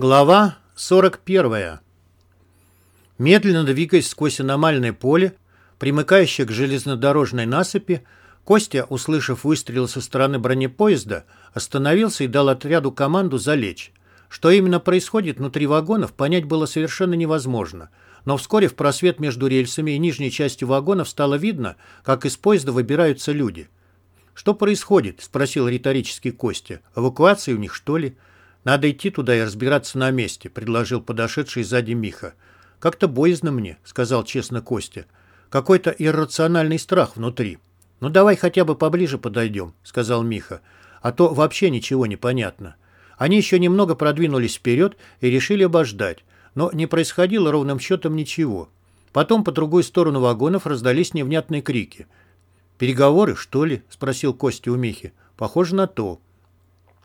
Глава 41. Медленно двигаясь сквозь аномальное поле, примыкающее к железнодорожной насыпи, Костя, услышав выстрел со стороны бронепоезда, остановился и дал отряду команду залечь. Что именно происходит внутри вагонов, понять было совершенно невозможно. Но вскоре в просвет между рельсами и нижней частью вагонов стало видно, как из поезда выбираются люди. «Что происходит?» – спросил риторический Костя. «Эвакуация у них, что ли?» «Надо идти туда и разбираться на месте», — предложил подошедший сзади Миха. «Как-то боязно мне», — сказал честно Костя. «Какой-то иррациональный страх внутри». «Ну давай хотя бы поближе подойдем», — сказал Миха. «А то вообще ничего не понятно». Они еще немного продвинулись вперед и решили обождать, но не происходило ровным счетом ничего. Потом по другой сторону вагонов раздались невнятные крики. «Переговоры, что ли?» — спросил Костя у Михи. «Похоже на то».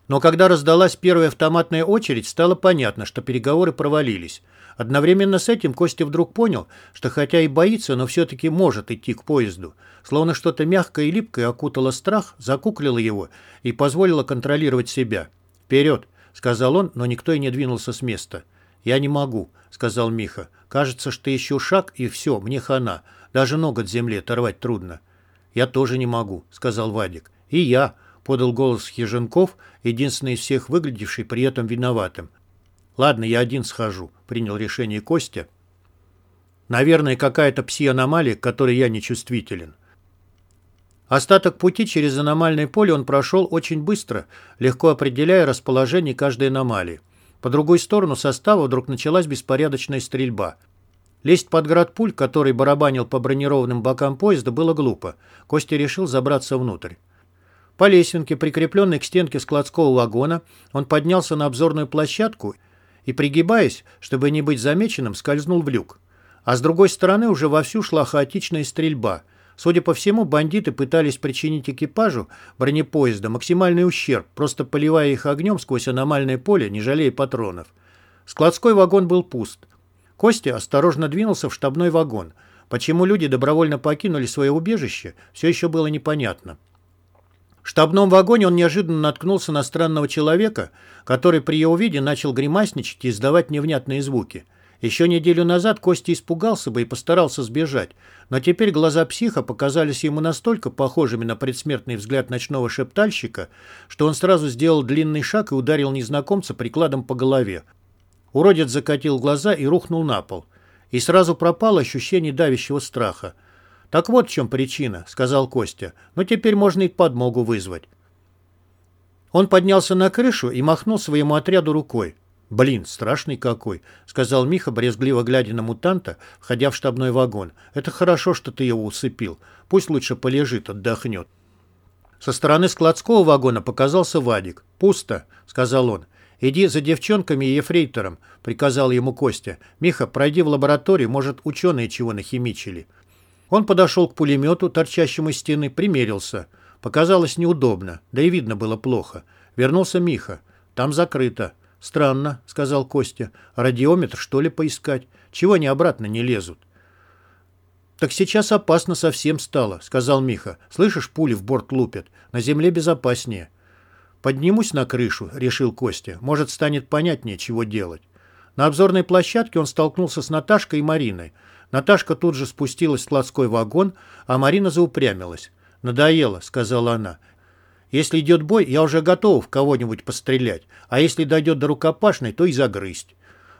Но когда раздалась первая автоматная очередь, стало понятно, что переговоры провалились. Одновременно с этим Костя вдруг понял, что хотя и боится, но все-таки может идти к поезду. Словно что-то мягкое и липкое окутало страх, закуклило его и позволило контролировать себя. «Вперед!» — сказал он, но никто и не двинулся с места. «Я не могу», — сказал Миха. «Кажется, что еще шаг, и все, мне хана. Даже ноготь земле оторвать трудно». «Я тоже не могу», — сказал Вадик. «И я», — подал голос Хиженков, единственный из всех выглядевший при этом виноватым. «Ладно, я один схожу», — принял решение Костя. «Наверное, какая-то пси-аномалия, к которой я не чувствителен». Остаток пути через аномальное поле он прошел очень быстро, легко определяя расположение каждой аномалии. По другой сторону состава вдруг началась беспорядочная стрельба. Лезть под град пуль, который барабанил по бронированным бокам поезда, было глупо. Костя решил забраться внутрь. По лесенке, прикрепленной к стенке складского вагона, он поднялся на обзорную площадку и, пригибаясь, чтобы не быть замеченным, скользнул в люк. А с другой стороны уже вовсю шла хаотичная стрельба. Судя по всему, бандиты пытались причинить экипажу бронепоезда максимальный ущерб, просто поливая их огнем сквозь аномальное поле, не жалея патронов. Складской вагон был пуст. Костя осторожно двинулся в штабной вагон. Почему люди добровольно покинули свое убежище, все еще было непонятно. В штабном вагоне он неожиданно наткнулся на странного человека, который при его виде начал гримасничать и издавать невнятные звуки. Еще неделю назад Костя испугался бы и постарался сбежать, но теперь глаза психа показались ему настолько похожими на предсмертный взгляд ночного шептальщика, что он сразу сделал длинный шаг и ударил незнакомца прикладом по голове. Уродец закатил глаза и рухнул на пол. И сразу пропало ощущение давящего страха. «Так вот в чем причина», — сказал Костя. «Но теперь можно и подмогу вызвать». Он поднялся на крышу и махнул своему отряду рукой. «Блин, страшный какой», — сказал Миха, брезгливо глядя на мутанта, входя в штабной вагон. «Это хорошо, что ты его усыпил. Пусть лучше полежит, отдохнет». Со стороны складского вагона показался Вадик. «Пусто», — сказал он. «Иди за девчонками и ефрейтором», — приказал ему Костя. «Миха, пройди в лабораторию, может, ученые чего нахимичили». Он подошел к пулемету, торчащему из стены, примерился. Показалось неудобно, да и видно было плохо. Вернулся Миха. Там закрыто. «Странно», — сказал Костя. «Радиометр, что ли, поискать? Чего они обратно не лезут?» «Так сейчас опасно совсем стало», — сказал Миха. «Слышишь, пули в борт лупят. На земле безопаснее». «Поднимусь на крышу», — решил Костя. «Может, станет понятнее, чего делать». На обзорной площадке он столкнулся с Наташкой и Мариной. Наташка тут же спустилась в складской вагон, а Марина заупрямилась. «Надоело», — сказала она. «Если идет бой, я уже готова в кого-нибудь пострелять, а если дойдет до рукопашной, то и загрызть».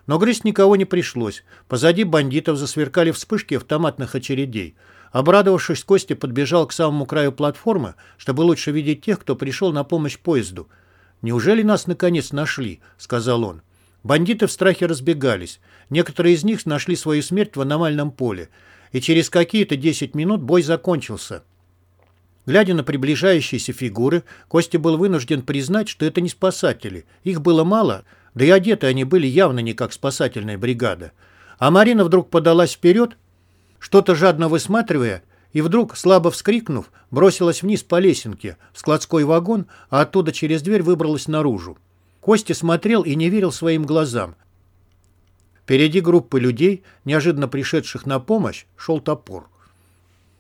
Но грызть никого не пришлось. Позади бандитов засверкали вспышки автоматных очередей. Обрадовавшись, Костя подбежал к самому краю платформы, чтобы лучше видеть тех, кто пришел на помощь поезду. «Неужели нас наконец нашли?» — сказал он. Бандиты в страхе разбегались. Некоторые из них нашли свою смерть в аномальном поле. И через какие-то 10 минут бой закончился. Глядя на приближающиеся фигуры, Костя был вынужден признать, что это не спасатели. Их было мало, да и одеты они были явно не как спасательная бригада. А Марина вдруг подалась вперед, что-то жадно высматривая, и вдруг, слабо вскрикнув, бросилась вниз по лесенке, в складской вагон, а оттуда через дверь выбралась наружу. Костя смотрел и не верил своим глазам. Впереди группы людей, неожиданно пришедших на помощь, шел топор.